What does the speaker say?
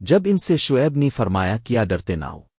جب ان سے شعیب نے فرمایا کیا ڈرتے نہ ہو۔